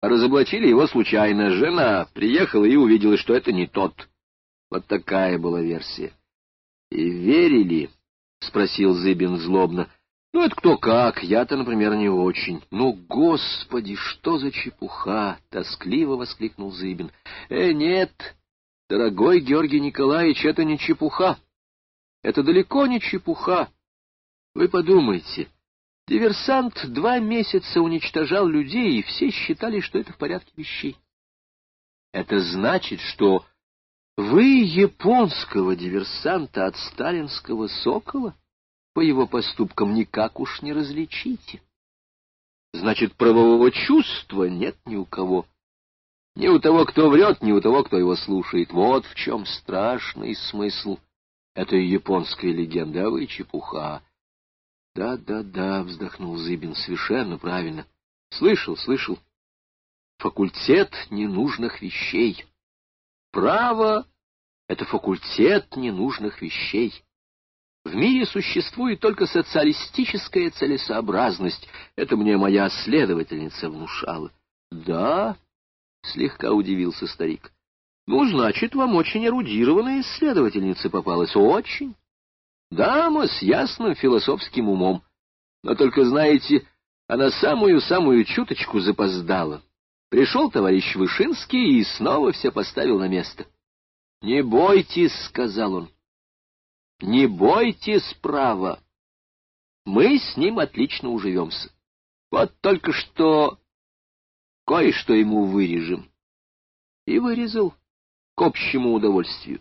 разоблачили его случайно. Жена приехала и увидела, что это не тот. Вот такая была версия. — И верили? — спросил Зыбин злобно. — Ну, это кто как, я-то, например, не очень. — Ну, господи, что за чепуха! — тоскливо воскликнул Зыбин. — Э, нет, дорогой Георгий Николаевич, это не чепуха. Это далеко не чепуха. Вы подумайте, диверсант два месяца уничтожал людей, и все считали, что это в порядке вещей. Это значит, что вы японского диверсанта от сталинского сокола по его поступкам никак уж не различите. Значит, правового чувства нет ни у кого. Ни у того, кто врет, ни у того, кто его слушает. Вот в чем страшный смысл этой японской легенды, а вы чепуха. Да-да-да, вздохнул Зыбин, совершенно правильно. Слышал, слышал. Факультет ненужных вещей. Право — это факультет ненужных вещей. В мире существует только социалистическая целесообразность. Это мне моя следовательница внушала. — Да, — слегка удивился старик. — Ну, значит, вам очень эрудированная исследовательница попалась. Очень. Дама с ясным философским умом. Но только, знаете, она самую-самую чуточку запоздала. Пришел товарищ Вышинский и снова все поставил на место. — Не бойтесь, — сказал он. — Не бойтесь, право. Мы с ним отлично уживемся. Вот только что кое-что ему вырежем. И вырезал к общему удовольствию.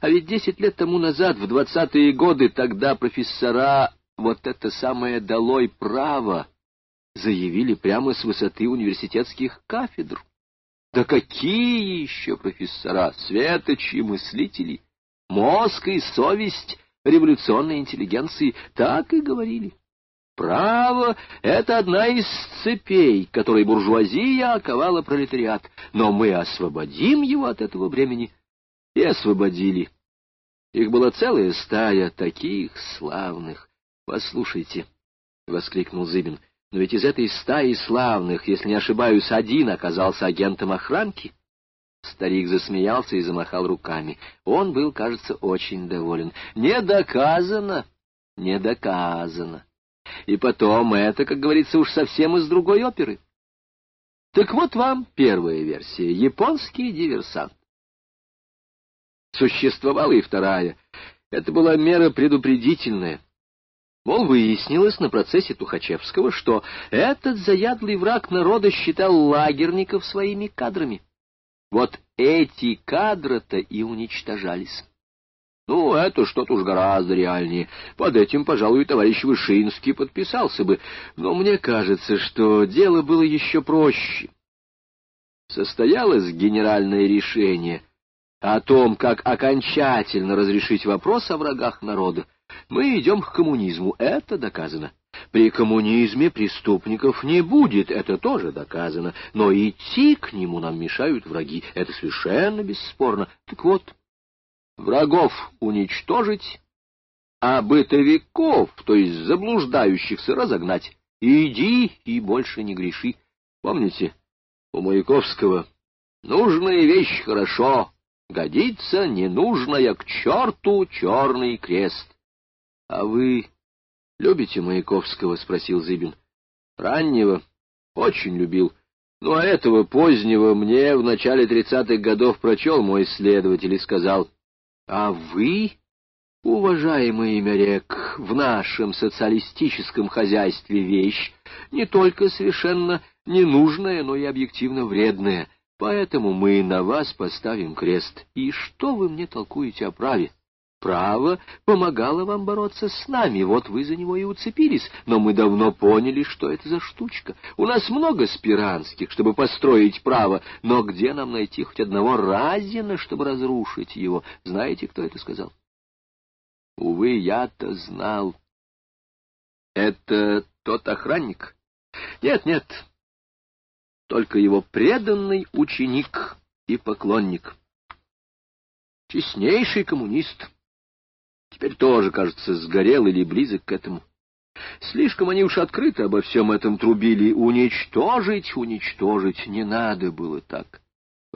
А ведь десять лет тому назад, в двадцатые годы, тогда профессора вот это самое «долой право» заявили прямо с высоты университетских кафедр. Да какие еще профессора, светочи, мыслители, мозг и совесть революционной интеллигенции так и говорили. Право — это одна из цепей, которой буржуазия оковала пролетариат, но мы освободим его от этого бремени и освободили. Их была целая стая таких славных. — Послушайте, — воскликнул Зыбин, — но ведь из этой стаи славных, если не ошибаюсь, один оказался агентом охранки. Старик засмеялся и замахал руками. Он был, кажется, очень доволен. Не доказано, не доказано. И потом это, как говорится, уж совсем из другой оперы. Так вот вам первая версия — японский диверсант. Существовала и вторая. Это была мера предупредительная. Мол, выяснилось на процессе Тухачевского, что этот заядлый враг народа считал лагерников своими кадрами. Вот эти кадры-то и уничтожались. Ну, это что-то уж гораздо реальнее. Под этим, пожалуй, товарищ Вышинский подписался бы. Но мне кажется, что дело было еще проще. Состоялось генеральное решение о том, как окончательно разрешить вопрос о врагах народа. Мы идем к коммунизму, это доказано. При коммунизме преступников не будет, это тоже доказано, но идти к нему нам мешают враги, это совершенно бесспорно. Так вот, врагов уничтожить, а бытовиков, то есть заблуждающихся, разогнать. Иди и больше не греши. Помните, у Маяковского «Нужная вещь хорошо, годится ненужная к черту черный крест». — А вы любите Маяковского? — спросил Зыбин. — Раннего. Очень любил. Ну, а этого позднего мне в начале тридцатых годов прочел мой следователь и сказал, — А вы, уважаемый Мерек, в нашем социалистическом хозяйстве вещь не только совершенно ненужная, но и объективно вредная, поэтому мы на вас поставим крест. И что вы мне толкуете о праве? — право помогало вам бороться с нами, вот вы за него и уцепились, но мы давно поняли, что это за штучка. У нас много спиранских, чтобы построить право, но где нам найти хоть одного Разина, чтобы разрушить его? Знаете, кто это сказал? Увы, я-то знал. Это тот охранник? Нет, нет, только его преданный ученик и поклонник. Честнейший коммунист — Теперь тоже, кажется, сгорел или близок к этому. Слишком они уж открыто обо всем этом трубили. Уничтожить, уничтожить не надо было так.